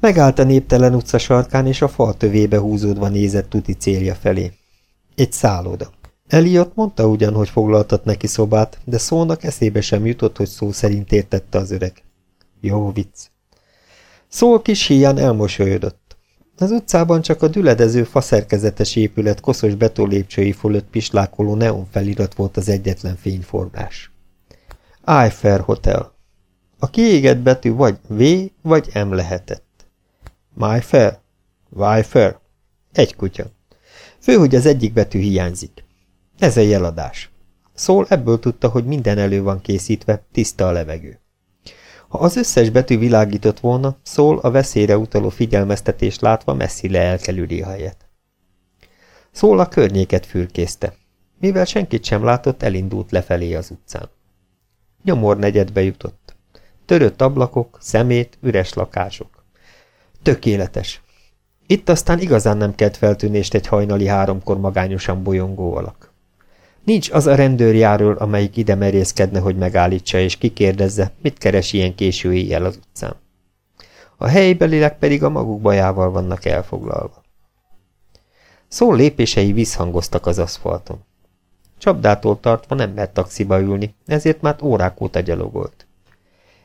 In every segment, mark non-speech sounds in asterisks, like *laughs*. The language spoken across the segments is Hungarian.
Megállt a néptelen utca sarkán, és a fal tövébe húzódva nézett tuti célja felé. Egy szálloda. Eliott mondta ugyan, hogy foglaltat neki szobát, de szónak eszébe sem jutott, hogy szó szerint értette az öreg. Jó vicc. Szól kis híján elmosolyodott. Az utcában csak a düledező faszerkezetes épület koszos betólépcsői fölött pislákoló neon felirat volt az egyetlen fényforrás. Eiffel Hotel. A kiégett betű vagy V, vagy M lehetett. Myfair? Wyfair? Egy kutya. Fő, hogy az egyik betű hiányzik. Ez a jeladás. Szól ebből tudta, hogy minden elő van készítve, tiszta a levegő. Ha az összes betű világított volna, Szól a veszélyre utaló figyelmeztetést látva messzi elkelüli helyet. Szól a környéket fürkészte. Mivel senkit sem látott, elindult lefelé az utcán. Nyomor negyedbe jutott. Törött ablakok, szemét, üres lakások. Tökéletes. Itt aztán igazán nem kelt feltűnést egy hajnali háromkor magányosan bolyongó alak. Nincs az a rendőrjáról, amelyik ide merészkedne, hogy megállítsa és kikérdezze, mit keres ilyen késő éjjel az utcán. A helybeliek pedig a maguk bajával vannak elfoglalva. Szól lépései visszhangoztak az aszfalton. Csapdától tartva nem mert taxiba ülni, ezért már órák óta gyalogolt.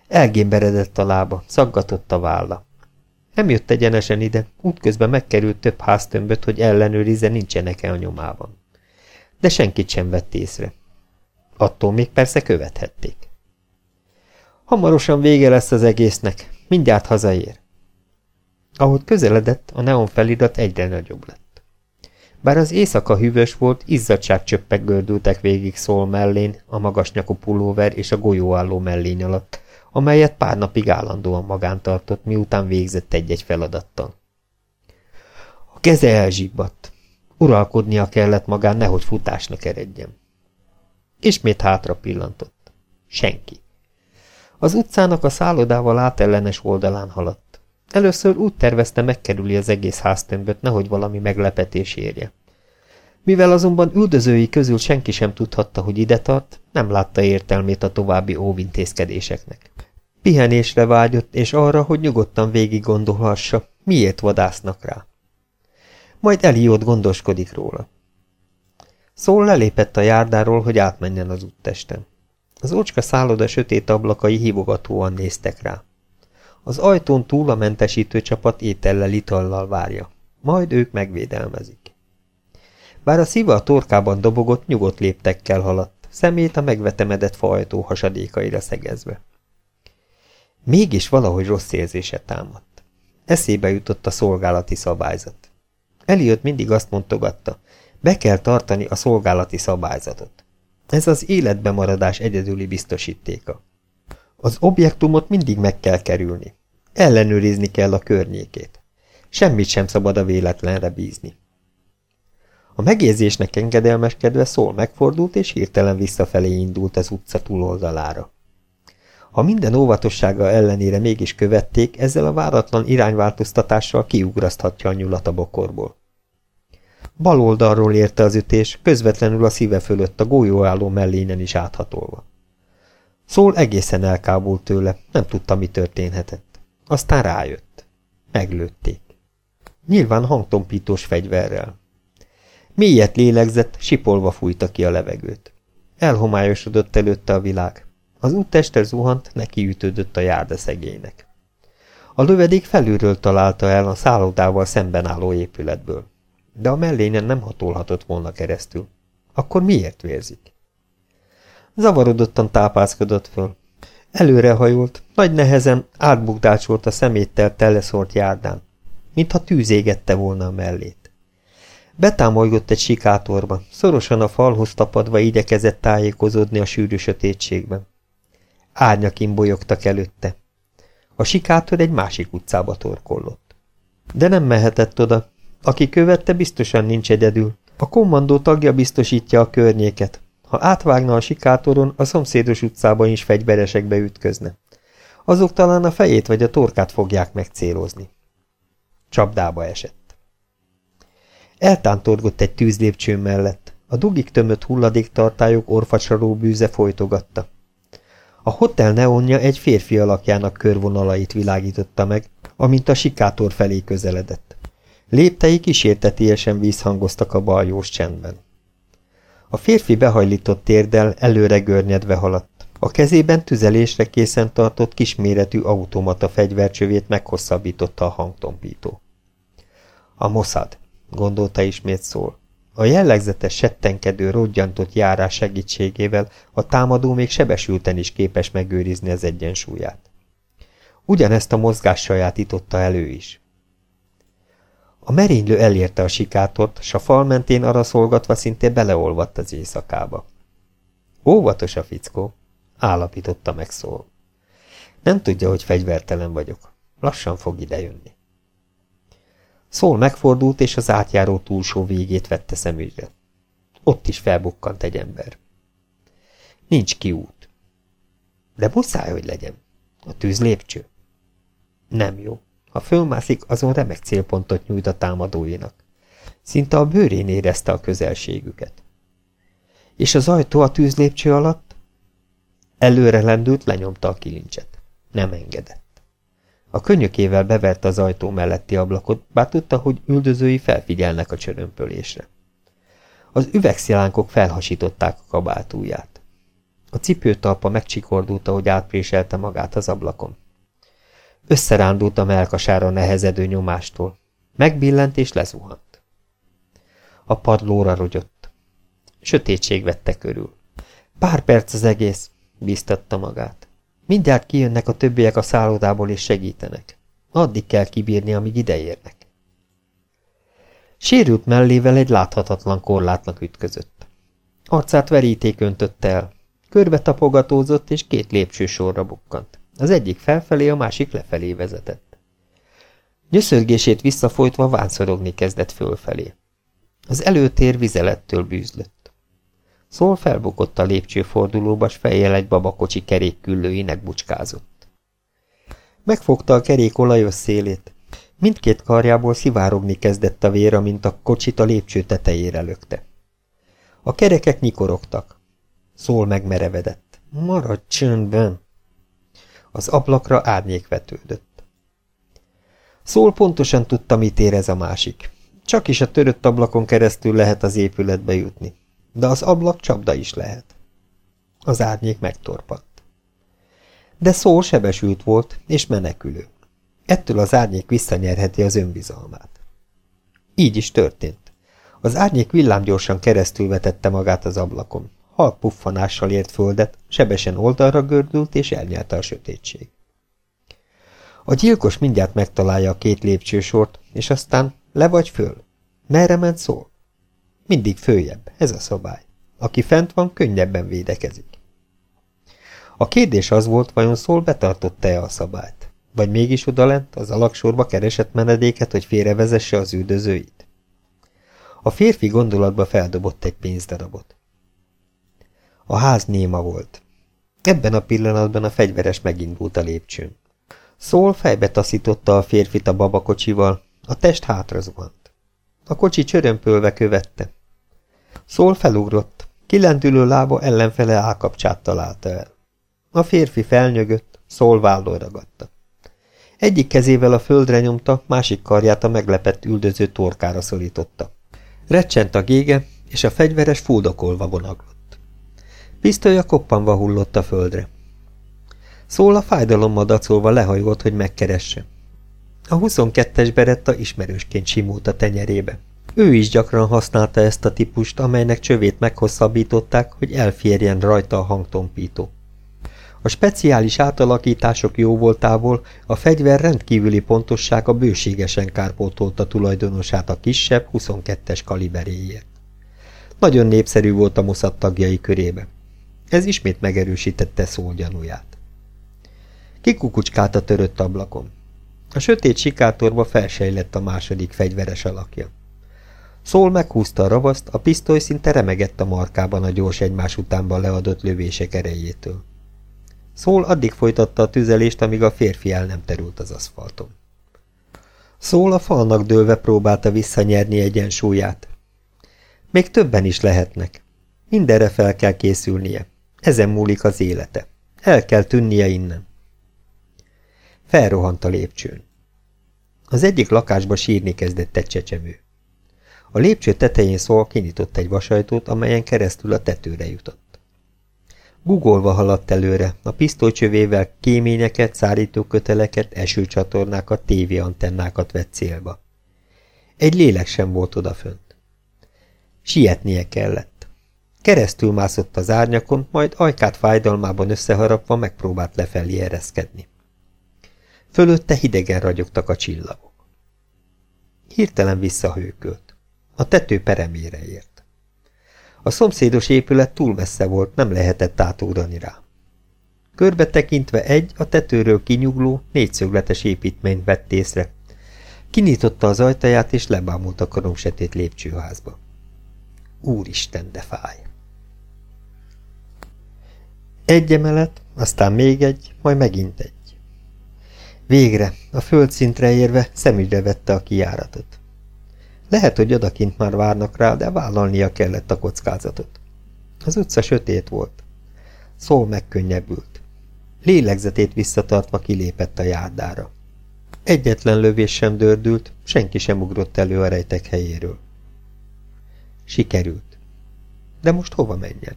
Elgémberedett a lába, szaggatott a válla. Nem jött egyenesen ide, útközben megkerült több háztömböt, hogy ellenőrizze, nincsenek-e a nyomában. De senkit sem vett észre. Attól még persze követhették. Hamarosan vége lesz az egésznek, mindjárt hazaér. Ahogy közeledett, a neon felirat egyre nagyobb lett. Bár az éjszaka hűvös volt, izzadságcsöppek gördültek végig szól mellén, a magas nyakú pulóver és a golyóálló mellény alatt, amelyet pár napig állandóan magán tartott, miután végzett egy-egy feladattal. A keze elzsibbadt. Uralkodnia kellett magán, nehogy futásnak eredjen. Ismét hátra pillantott. Senki. Az utcának a szállodával átellenes oldalán haladt. Először úgy tervezte megkerüli az egész háztömböt, nehogy valami meglepetés érje. Mivel azonban üldözői közül senki sem tudhatta, hogy ide tart, nem látta értelmét a további óvintézkedéseknek. Pihenésre vágyott, és arra, hogy nyugodtan végig gondolhassa, miért vadásznak rá. Majd Eliót gondoskodik róla. Szól lelépett a járdáról, hogy átmenjen az úttesten. Az ócska szálloda sötét ablakai hívogatóan néztek rá. Az ajtón túl a mentesítő csapat étellel itallal várja. Majd ők megvédelmezik. Bár a szíve a torkában dobogott, nyugodt léptekkel haladt, szemét a megvetemedett faajtó hasadékaira szegezve. Mégis valahogy rossz érzése támadt. Eszébe jutott a szolgálati szabályzat. Eliott mindig azt mondogatta, be kell tartani a szolgálati szabályzatot. Ez az életbe maradás egyedüli biztosítéka. Az objektumot mindig meg kell kerülni. Ellenőrizni kell a környékét. Semmit sem szabad a véletlenre bízni. A megérzésnek engedelmeskedve szól megfordult, és hirtelen visszafelé indult az utca túloldalára. Ha minden óvatossága ellenére mégis követték, ezzel a váratlan irányváltoztatással kiugraszthatja a nyulat a bokorból. Bal oldalról érte az ütés, közvetlenül a szíve fölött a golyóálló mellényen is áthatolva. Szól egészen elkábult tőle, nem tudta, mi történhetett. Aztán rájött. Meglőtték. Nyilván hangtompítós fegyverrel. Mélyet lélegzett, sipolva fújta ki a levegőt. Elhomályosodott előtte a világ. Az úttester zuhant, nekiütődött a járda szegénynek. A lövedék felülről találta el a szállodával szemben álló épületből. De a mellényen nem hatolhatott volna keresztül. Akkor miért vérzik? Zavarodottan tápászkodott föl. Előrehajolt, nagy nehezen átbukdácsolt a szeméttel teleszort járdán, mintha tűz égette volna a mellét. Betámolygott egy sikátorba, szorosan a falhoz tapadva igyekezett tájékozódni a sűrű sötétségben. Árnyak imbolyogtak előtte. A sikátor egy másik utcába torkollott. De nem mehetett oda. Aki követte, biztosan nincs egyedül. A kommandó tagja biztosítja a környéket. Ha átvágna a sikátoron, a szomszédos utcában is fegyveresekbe ütközne. Azok talán a fejét vagy a torkát fogják megcélozni. Csapdába esett. Eltántorgott egy tűzlépcső mellett. A dugik tömött hulladéktartályok orfacsaró bűze folytogatta. A hotel neonja egy férfi alakjának körvonalait világította meg, amint a sikátor felé közeledett. Léptei kísértetélyesen vízhangoztak a baljós csendben. A férfi behajlított térdel előre görnyedve haladt. A kezében tüzelésre készen tartott kisméretű automata fegyvercsövét meghosszabbította a hangtompító. A Mossad, gondolta ismét szól. A jellegzetes settenkedő, rodgyantott járás segítségével a támadó még sebesülten is képes megőrizni az egyensúlyát. Ugyanezt a mozgás sajátította elő is. A merénylő elérte a sikátort, s a fal mentén araszolgatva szinte beleolvadt az éjszakába. Óvatos a fickó, állapította meg szól. Nem tudja, hogy fegyvertelen vagyok. Lassan fog idejönni. Szól megfordult, és az átjáró túlsó végét vette szemügyre. Ott is felbukkant egy ember. Nincs kiút. De muszáj, hogy legyen. A tűz lépcső. Nem jó. Ha fölmászik, azon remek célpontot nyújt a támadóinak. Szinte a bőrén érezte a közelségüket. És az ajtó a tűzlépcső alatt? Előre lendült, lenyomta a kilincset. Nem engedett. A könyökével beverte az ajtó melletti ablakot, bár tudta, hogy üldözői felfigyelnek a csörömpölésre. Az üvegszilánkok felhasították a kabátúját. A cipőtalpa megcsikordult, ahogy átpréselte magát az ablakon. Összerándult a melkasára nehezedő nyomástól. Megbillent és lezuhant. A padlóra rogyott. Sötétség vette körül. Pár perc az egész, bíztatta magát. Mindjárt kijönnek a többiek a szállodából és segítenek. Addig kell kibírni, amíg ideérnek. Sérült mellével egy láthatatlan korlátnak ütközött. Arcát veríték öntötte el. Körbe tapogatózott, és két lépcső sorra bukkant. Az egyik felfelé, a másik lefelé vezetett. Nyöszörgését visszafolytva vánszorogni kezdett fölfelé. Az előtér vizelettől bűzlött. Szól felbukott a lépcsőfordulóba, s fejjel egy babakocsi kerékküllőinek bucskázott. Megfogta a kerék olajos szélét. Mindkét karjából szivárogni kezdett a vér, mint a kocsit a lépcső tetejére lökte. A kerekek nyikorogtak. Szól megmerevedett. Maradj csöndben! Az ablakra árnyék vetődött. Szól pontosan tudta, mit érez a másik. Csak is a törött ablakon keresztül lehet az épületbe jutni. De az ablak csapda is lehet. Az árnyék megtorpant. De szó sebesült volt, és menekülő. Ettől az árnyék visszanyerheti az önbizalmát. Így is történt. Az árnyék villámgyorsan keresztül vetette magát az ablakon halk puffanással ért földet, sebesen oldalra gördült és elnyelte a sötétség. A gyilkos mindjárt megtalálja a két lépcsősort, és aztán le vagy föl. Merre ment szól? Mindig följebb, ez a szabály. Aki fent van, könnyebben védekezik. A kérdés az volt, vajon szól betartotta-e a szabályt? Vagy mégis odalent, az alaksorba keresett menedéket, hogy félrevezesse az üldözőit? A férfi gondolatba feldobott egy pénzdarabot. A ház néma volt. Ebben a pillanatban a fegyveres megindult a lépcsőn. Szól fejbe taszította a férfit a babakocsival, a test hátra zuhant. A kocsi csörömpölve követte. Szól felugrott, kilendülő lába ellenfele állkapcsát találta el. A férfi felnyögött, Szól vállól ragadta. Egyik kezével a földre nyomta, másik karját a meglepett üldöző torkára szorította. Recsent a gége, és a fegyveres fuldokolva vonaglott. Pisztolya koppanva hullott a földre. Szól a fájdalommal dacolva lehajolt, hogy megkeresse. A 22-es beretta ismerősként simult a tenyerébe. Ő is gyakran használta ezt a típust, amelynek csövét meghosszabbították, hogy elférjen rajta a hangtompító. A speciális átalakítások jóvoltából a fegyver rendkívüli pontossága bőségesen kárpótolta tulajdonosát a kisebb 22-es kaliberéért. Nagyon népszerű volt a Mossad tagjai körébe. Ez ismét megerősítette szó gyanúját. Kikukucskált a törött ablakon. A sötét sikátorba felsejlett a második fegyveres alakja. Szól meghúzta a ravaszt, a pisztoly szinte remegett a markában a gyors egymás utánban leadott lövések erejétől. Szól addig folytatta a tüzelést, amíg a férfi el nem terült az aszfalton. Szól a falnak dőlve próbálta visszanyerni egyensúlyát. Még többen is lehetnek. Mindenre fel kell készülnie. Ezen múlik az élete. El kell tűnnie innen. Felrohant a lépcsőn. Az egyik lakásba sírni kezdett egy csecsemő. A lépcső tetején szól kinyitott egy vasajtót, amelyen keresztül a tetőre jutott. Gugolva haladt előre, a pisztolycsövével kéményeket, szárítóköteleket, esőcsatornákat, tévéantennákat vett célba. Egy lélek sem volt odafönt. Sietnie kellett. Keresztül mászott az árnyakon, majd ajkát fájdalmában összeharapva megpróbált lefelé ereszkedni. Fölötte hidegen ragyogtak a csillagok. Hirtelen visszahőkölt. A tető peremére ért. A szomszédos épület túl messze volt, nem lehetett átugrani rá. Körbe tekintve egy, a tetőről kinyugló, négyszögletes építményt vett észre. Kinyitotta az ajtaját, és lebámult a karomsetét lépcsőházba. Úristen, de fáj! Egy emelet, aztán még egy, majd megint egy. Végre, a földszintre érve szemügyre vette a kijáratot. Lehet, hogy odakint már várnak rá, de vállalnia kellett a kockázatot. Az utca sötét volt. Szól megkönnyebbült. Lélegzetét visszatartva kilépett a járdára. Egyetlen lövés sem dördült, senki sem ugrott elő a rejtek helyéről. Sikerült. De most hova menjen?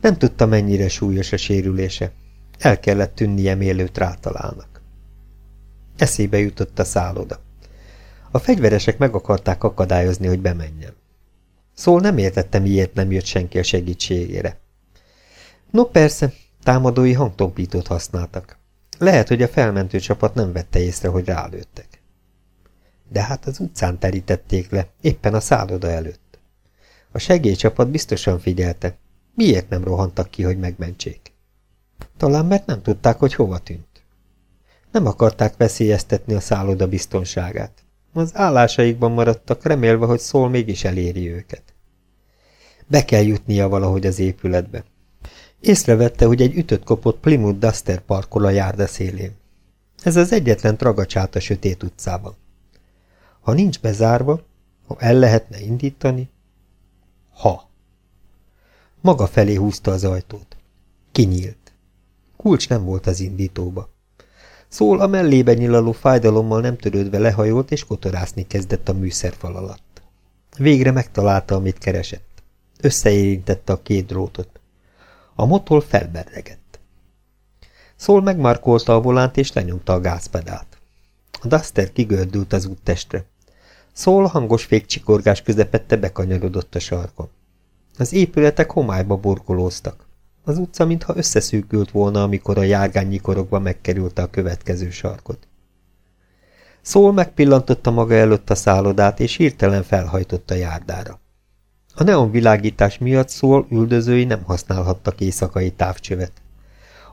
Nem tudta, mennyire súlyos a sérülése. El kellett tűnnie, mielőtt rátalálnak. Eszébe jutott a szálloda. A fegyveresek meg akarták akadályozni, hogy bemenjen. Szól nem értette, miért nem jött senki a segítségére. No persze, támadói hangtompítót használtak. Lehet, hogy a felmentő csapat nem vette észre, hogy rálőttek. De hát az utcán terítették le, éppen a szálloda előtt. A segélycsapat biztosan figyelte. Miért nem rohantak ki, hogy megmentsék? Talán mert nem tudták, hogy hova tűnt. Nem akarták veszélyeztetni a szálloda biztonságát. Az állásaikban maradtak, remélve, hogy szól mégis eléri őket. Be kell jutnia valahogy az épületbe. Észrevette, hogy egy ütött kopott Plymouth Duster parkol a járda szélén. Ez az egyetlen tragacsát a sötét utcában. Ha nincs bezárva, ha el lehetne indítani, ha. Maga felé húzta az ajtót. Kinyílt. Kulcs nem volt az indítóba. Szól a mellébe nyilaló fájdalommal nem törődve lehajolt, és kotorászni kezdett a műszerfal alatt. Végre megtalálta, amit keresett. Összeérintette a két drótot. A motor felberregett. Szól megmarkolta a volánt, és lenyomta a gázpedált. A Duster kigördült az úttestre. Szól hangos fékcsikorgás közepette bekanyarodott a sarkon. Az épületek homályba burkolóztak. Az utca mintha összeszűkült volna, amikor a járgányi korokba megkerülte a következő sarkot. Szól megpillantotta maga előtt a szállodát, és hirtelen felhajtott a járdára. A neonvilágítás miatt Szól üldözői nem használhattak éjszakai távcsövet.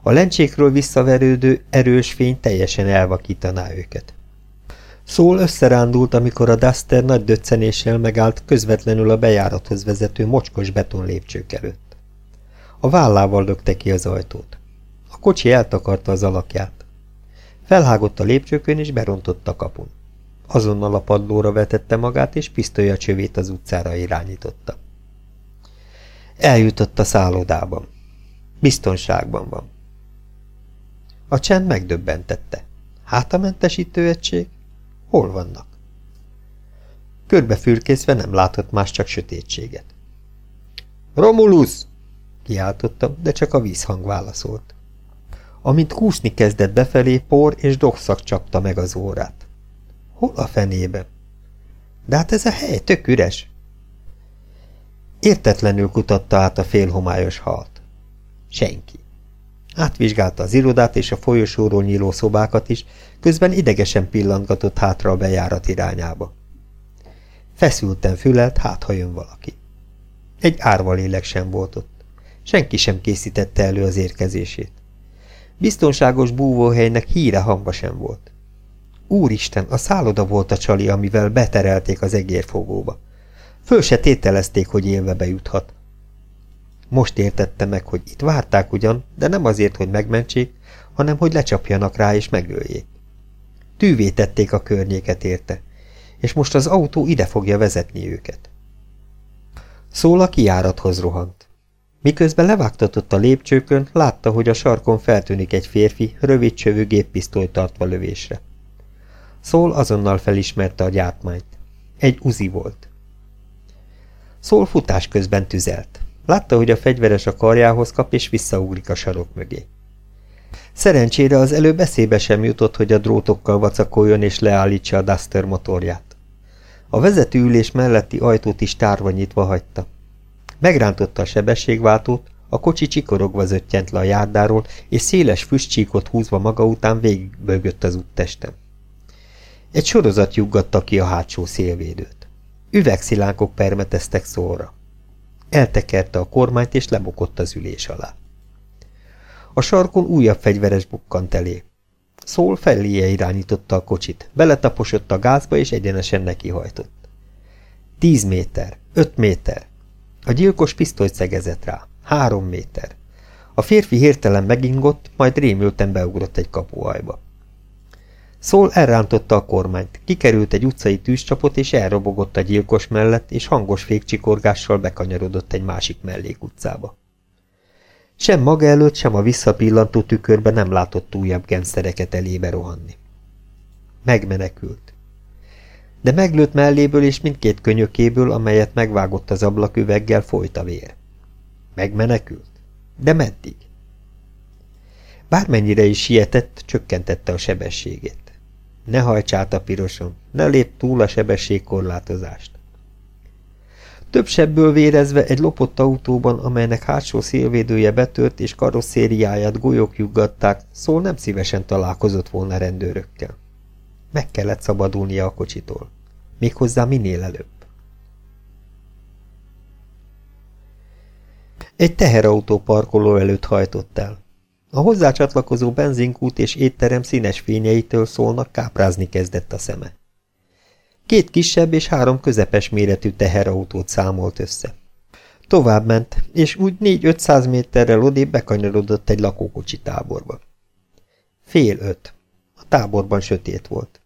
A lencsékről visszaverődő, erős fény teljesen elvakítaná őket. Szól összerándult, amikor a Duster nagy döccenéssel megállt közvetlenül a bejárathoz vezető mocskos beton lépcsők előtt. A vállával lökte ki az ajtót. A kocsi eltakarta az alakját. Felhágott a lépcsőkön és berontott a kapun. Azonnal a padlóra vetette magát, és pisztolya csövét az utcára irányította. Eljutott a szállodában. Biztonságban van. A csend megdöbbentette. Hát a mentesítő egység? Hol vannak? Körbefürkészve nem látott más, csak sötétséget. Romulus! Kiáltotta, de csak a vízhang válaszolt. Amint kúszni kezdett befelé, por és dogszak csapta meg az órát. Hol a fenébe? De hát ez a hely tök üres. Értetlenül kutatta át a félhomályos halt. Senki. Átvizsgálta az irodát és a folyosóról nyíló szobákat is, közben idegesen pillantgatott hátra a bejárat irányába. Feszülten fülelt, hát ha jön valaki. Egy árvalélek sem volt ott. Senki sem készítette elő az érkezését. Biztonságos búvóhelynek híre hamba sem volt. Úristen, a szálloda volt a csali, amivel beterelték az egérfogóba. Föl se tételezték, hogy élve bejuthat. Most értette meg, hogy itt várták ugyan, de nem azért, hogy megmentsék, hanem hogy lecsapjanak rá és megöljék. Tűvé tették a környéket érte, és most az autó ide fogja vezetni őket. Szól a kiárathoz rohant. Miközben levágtatott a lépcsőkön, látta, hogy a sarkon feltűnik egy férfi, rövid csövű géppisztoly tartva lövésre. Szól azonnal felismerte a gyártmányt. Egy uzi volt. Szól futás közben tüzelt. Látta, hogy a fegyveres a karjához kap, és visszaugrik a sarok mögé. Szerencsére az előbb eszébe sem jutott, hogy a drótokkal vacakoljon és leállítsa a Duster motorját. A vezetőülés melletti ajtót is tárva nyitva hagyta. Megrántotta a sebességváltót, a kocsi csikorogva zöttyent le a járdáról, és széles füstcsíkot húzva maga után végigbögött az úttesten. Egy sorozat juggatta ki a hátsó szélvédőt. Üvegszilánkok permeteztek szóra. Eltekerte a kormányt, és lebokott az ülés alá. A sarkon újabb fegyveres bukkant elé. Szól feléje irányította a kocsit, beletaposott a gázba, és egyenesen nekihajtott. Tíz méter, öt méter. A gyilkos pisztolyt szegezett rá. Három méter. A férfi hirtelen megingott, majd rémülten beugrott egy kapuajba. Szól elrántotta a kormányt, kikerült egy utcai tűzcsapot, és elrobogott a gyilkos mellett, és hangos fékcsikorgással bekanyarodott egy másik mellékutcába. Sem maga előtt, sem a visszapillantó tükörbe nem látott újabb genszereket elébe rohanni. Megmenekült. De meglőtt melléből és mindkét könyökéből, amelyet megvágott az ablaküveggel, folyt a vér. Megmenekült? De meddig? Bármennyire is sietett, csökkentette a sebességét. Ne hajts át a piroson, ne lép túl a sebességkorlátozást. Több sebből vérezve egy lopott autóban, amelynek hátsó szélvédője betört és karosszériáját golyók juggatták, szól nem szívesen találkozott volna rendőrökkel. Meg kellett szabadulnia a kocsitól. Méghozzá minél előbb. Egy teherautó parkoló előtt hajtott el. A hozzácsatlakozó benzinkút és étterem színes fényeitől szólnak káprázni kezdett a szeme. Két kisebb és három közepes méretű teherautót számolt össze. Tovább ment, és úgy négy-ötszáz méterrel odébb bekanyarodott egy lakókocsi táborba. Fél öt. A táborban sötét volt.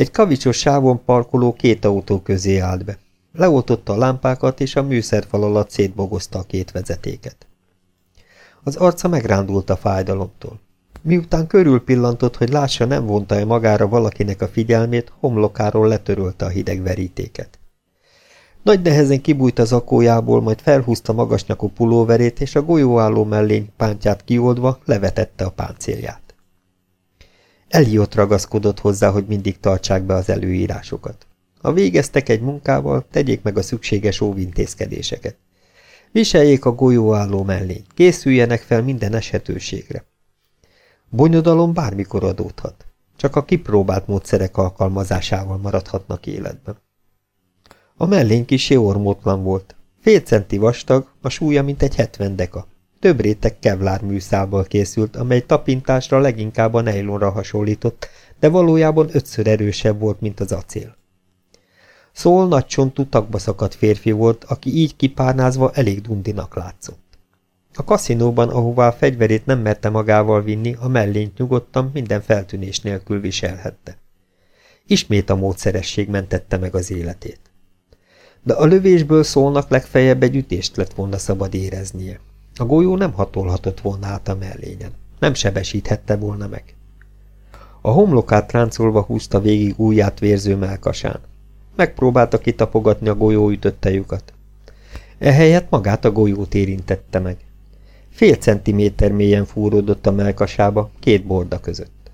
Egy kavicsos sávon parkoló két autó közé állt be. Leoltotta a lámpákat, és a műszerfal alatt szétbogozta a két vezetéket. Az arca megrándult a fájdalomtól. Miután körülpillantott, hogy lássa, nem vonta-e magára valakinek a figyelmét, homlokáról letörölte a hideg verítéket. Nagy nehezen kibújt az akójából, majd felhúzta magasnyakú pulóverét, és a golyóálló mellény pántját kioldva levetette a páncélját. Eliott ragaszkodott hozzá, hogy mindig tartsák be az előírásokat. Ha végeztek egy munkával, tegyék meg a szükséges óvintézkedéseket. Viseljék a golyóálló mellényt, készüljenek fel minden esetőségre. Bonyodalom bármikor adódhat, csak a kipróbált módszerek alkalmazásával maradhatnak életben. A mellény kisé ormótlan volt, fél centi vastag, a súlya mint egy hetven deka. Több réteg kevlár műszálból készült, amely tapintásra leginkább a nejlonra hasonlított, de valójában ötször erősebb volt, mint az acél. Szól nagy csontú szakadt férfi volt, aki így kipárnázva elég dundinak látszott. A kaszinóban, ahová a fegyverét nem merte magával vinni, a mellényt nyugodtan, minden feltűnés nélkül viselhette. Ismét a módszeresség mentette meg az életét. De a lövésből szólnak legfeljebb egy ütést lett volna szabad éreznie. A golyó nem hatolhatott volna át a mellényen. Nem sebesíthette volna meg. A homlokát ráncolva húzta végig ujját vérző melkasán. Megpróbálta kitapogatni a golyó ütötte. Ehelyett magát a golyót érintette meg. Fél centiméter mélyen fúródott a melkasába, két borda között.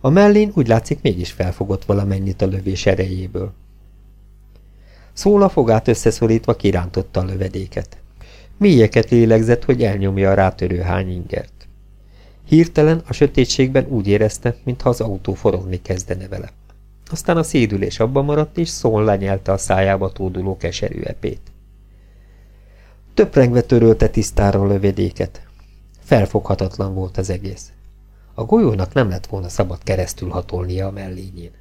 A mellén úgy látszik mégis felfogott valamennyit a lövés erejéből. Szóla fogát összeszorítva kirántotta a lövedéket. Mélyeket lélegzett, hogy elnyomja a rátörő hány ingert. Hirtelen a sötétségben úgy érezte, mintha az autó forogni kezdene vele. Aztán a szédülés abba maradt, és szól lenyelte a szájába tóduló keserű epét. Töprengve törölte a lövedéket. Felfoghatatlan volt az egész. A golyónak nem lett volna szabad keresztül hatolnia a mellényén.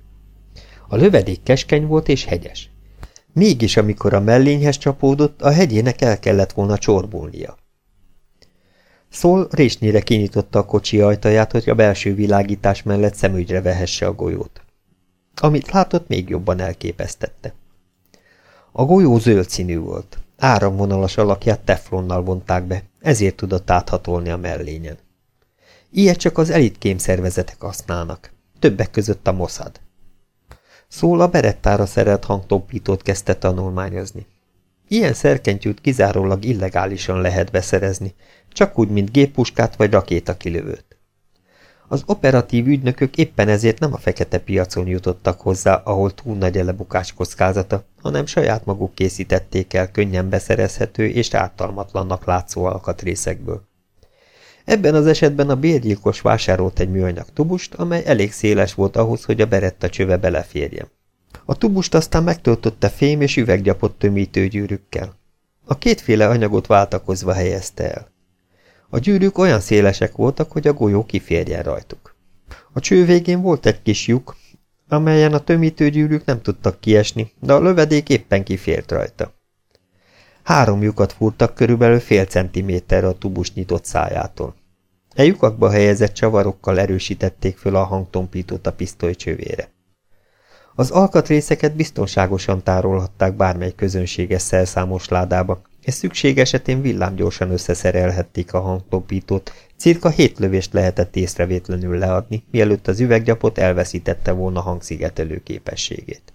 A lövedék keskeny volt és hegyes. Mégis, amikor a mellényhez csapódott, a hegyének el kellett volna csorbulnia. Szól résnyire kinyitotta a kocsi ajtaját, hogy a belső világítás mellett szemügyre vehesse a golyót. Amit látott, még jobban elképesztette. A golyó zöld színű volt. Áramvonalas alakját teflonnal vonták be, ezért tudott áthatolni a mellényen. Ilyet csak az elitkém szervezetek használnak. többek között a Mossad. Szól a berettára szerelt hangtompítót kezdte tanulmányozni. Ilyen szerkentyűt kizárólag illegálisan lehet beszerezni, csak úgy, mint géppuskát vagy rakétakilövőt. Az operatív ügynökök éppen ezért nem a fekete piacon jutottak hozzá, ahol túl nagy a lebukás kockázata, hanem saját maguk készítették el könnyen beszerezhető és ártalmatlannak látszó alkatrészekből. Ebben az esetben a bérgyilkos vásárolt egy műanyag tubust, amely elég széles volt ahhoz, hogy a beretta csöve beleférjen. A tubust aztán megtöltötte fém és üveggyapott tömítőgyűrűkkel. A kétféle anyagot váltakozva helyezte el. A gyűrűk olyan szélesek voltak, hogy a golyó kiférjen rajtuk. A cső végén volt egy kis lyuk, amelyen a tömítőgyűrűk nem tudtak kiesni, de a lövedék éppen kifért rajta. Három lyukat fúrtak körülbelül fél centiméterre a tubus nyitott szájától. E lyukakba helyezett csavarokkal erősítették föl a hangtompítót a pisztoly csövére. Az alkatrészeket biztonságosan tárolhatták bármely közönséges szerszámos ládába, és szükség esetén villámgyorsan összeszerelhették a hangtompítót, cirka hét lövést lehetett észrevétlenül leadni, mielőtt az üveggyapot elveszítette volna hangszigetelő képességét.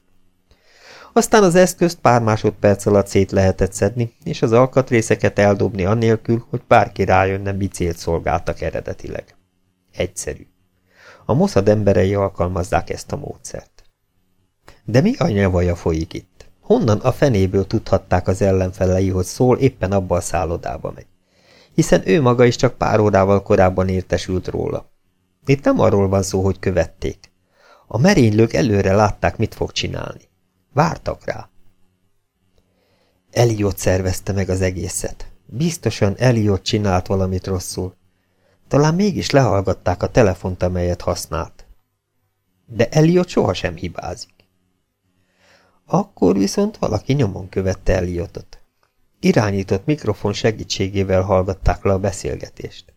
Aztán az eszközt pár másodperc alatt szét lehetett szedni, és az alkatrészeket eldobni annélkül, hogy bárki rájönne, mi célt szolgáltak eredetileg. Egyszerű. A Mossad emberei alkalmazzák ezt a módszert. De mi a nyavaja folyik itt? Honnan a fenéből tudhatták az ellenfelei, hogy szól éppen abba a szállodába megy? Hiszen ő maga is csak pár órával korábban értesült róla. Itt nem arról van szó, hogy követték. A merénylők előre látták, mit fog csinálni. Vártak rá. Eliott szervezte meg az egészet. Biztosan Eliott csinált valamit rosszul. Talán mégis lehallgatták a telefont, amelyet használt. De Eliott sohasem hibázik. Akkor viszont valaki nyomon követte Eliottot. Irányított mikrofon segítségével hallgatták le a beszélgetést.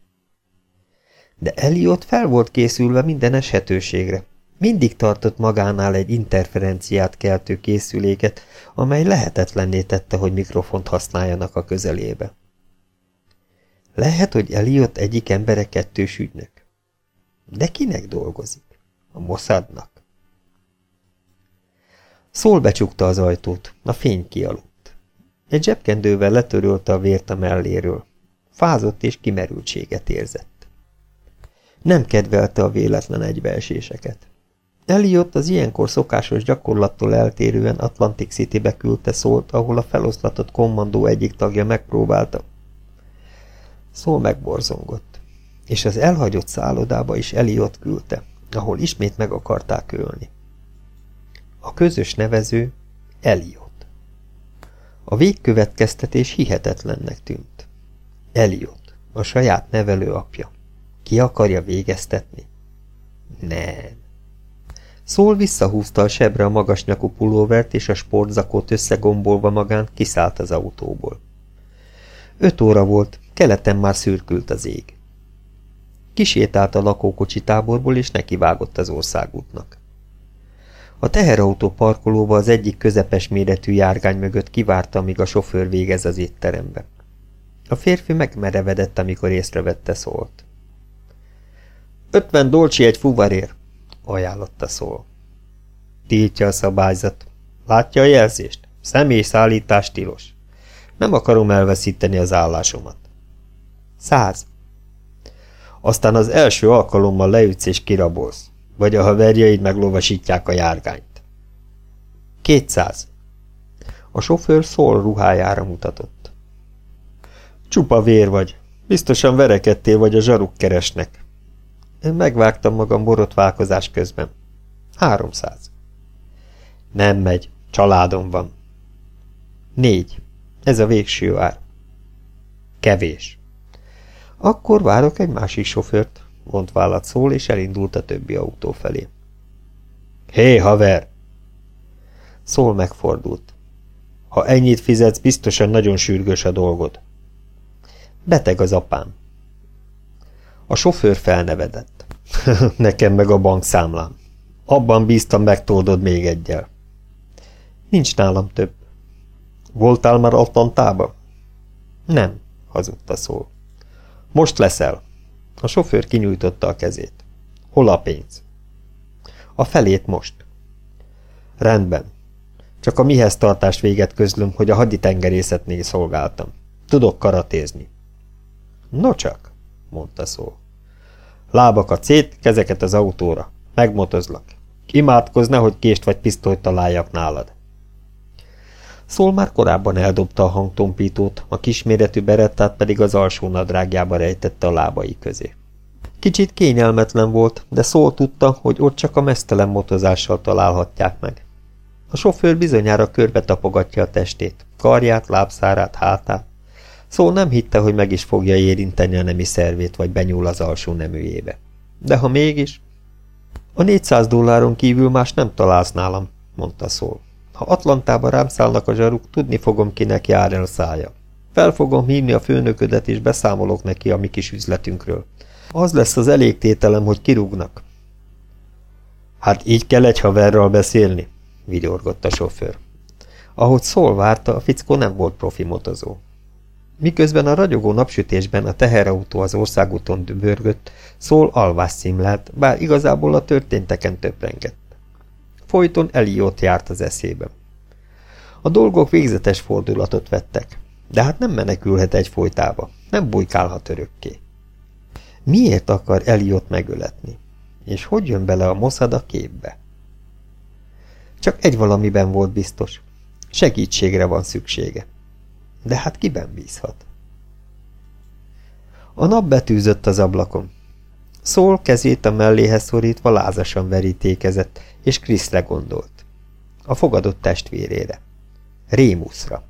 De Eliott fel volt készülve minden eshetőségre. Mindig tartott magánál egy interferenciát keltő készüléket, amely lehetetlenné tette, hogy mikrofont használjanak a közelébe. Lehet, hogy Eliott egyik embere kettős ügynök. De kinek dolgozik? A Mossadnak. Szól becsukta az ajtót, a fény kialudt. Egy zsebkendővel letörölte a vért a melléről. Fázott és kimerültséget érzett. Nem kedvelte a véletlen egybeeséseket. Eliott az ilyenkor szokásos gyakorlattól eltérően Atlantic City-be küldte szólt, ahol a feloszlatott kommandó egyik tagja megpróbálta. Szól megborzongott, és az elhagyott szállodába is Eliott küldte, ahol ismét meg akarták ölni. A közös nevező Eliott. A végkövetkeztetés hihetetlennek tűnt. Eliott, a saját nevelő apja. Ki akarja végeztetni? Nem. Szól visszahúzta a sebre a magas nyakú pulóvert, és a sportzakót összegombolva magán kiszállt az autóból. Öt óra volt, keleten már szürkült az ég. Kisétált a lakókocsi táborból, és nekivágott az országútnak. A teherautó parkolóba az egyik közepes méretű járgány mögött kivárta, amíg a sofőr végez az étterembe. A férfi megmerevedett, amikor észrevette szólt. Ötven dolcsi egy fuvarér, ajánlotta szól. Tiltja a szabályzat. Látja a jelzést? Személyszállítás tilos. Nem akarom elveszíteni az állásomat. Száz. Aztán az első alkalommal leütsz és kirabolsz vagy a haverjaid meglovasítják a járgányt. Kétszáz. A sofőr szól ruhájára mutatott. Csupa vér vagy. Biztosan verekedtél, vagy a zsaruk keresnek. Én megvágtam magam borotválkozás közben. Háromszáz. Nem megy. Családom van. Négy. Ez a végső ár. Kevés. Akkor várok egy másik sofőrt vont vállat szól, és elindult a többi autó felé. Hé, haver! Szól megfordult. Ha ennyit fizetsz, biztosan nagyon sürgős a dolgod. Beteg az apám. A sofőr felnevedett. *laughs* Nekem meg a bankszámlám. Abban bíztam, megtoldod még egyel. Nincs nálam több. Voltál már Atlantában? Nem, hazudta szól. Most leszel. A sofőr kinyújtotta a kezét. Hol a pénz? A felét most. Rendben. Csak a mihez tartást véget közlöm, hogy a haditengerészetnél szolgáltam. Tudok karatézni. Nocsak, mondta szó. Lábakat szét, kezeket az autóra. Megmotozlak. Imádkozz, hogy kést vagy pisztolyt találjak nálad. Szól már korábban eldobta a hangtompítót, a kisméretű berettát pedig az alsó nadrágjába rejtette a lábai közé. Kicsit kényelmetlen volt, de Szól tudta, hogy ott csak a mesztelen motozással találhatják meg. A sofőr bizonyára körbe tapogatja a testét, karját, lábszárát, hátát. Szól nem hitte, hogy meg is fogja érinteni a nemi szervét, vagy benyúl az alsó neműjébe. De ha mégis... A 400 dolláron kívül más nem találsz nálam, mondta Szól. Ha Atlantába rám szállnak a zsaruk, tudni fogom, kinek jár el szája. Fel fogom hívni a főnöködet, és beszámolok neki a mi kis üzletünkről. Az lesz az elégtételem, hogy kirúgnak. Hát így kell egy haverral beszélni, vigyorgott a sofőr. Ahogy szól várta, a fickó nem volt profi motozó. Miközben a ragyogó napsütésben a teherautó az országúton dübörgött, szól alvás szimlelt, bár igazából a történteken töprengett. Folyton Eliott járt az eszébe. A dolgok végzetes fordulatot vettek, de hát nem menekülhet egy folytába, nem bujkálhat örökké. Miért akar Eliott megöletni? És hogy jön bele a Mossad a képbe? Csak egy valamiben volt biztos. Segítségre van szüksége. De hát kiben bízhat? A nap betűzött az ablakon. Szól kezét a melléhez szorítva lázasan verítékezett, és Kriszre gondolt. A fogadott testvérére. Rémuszra.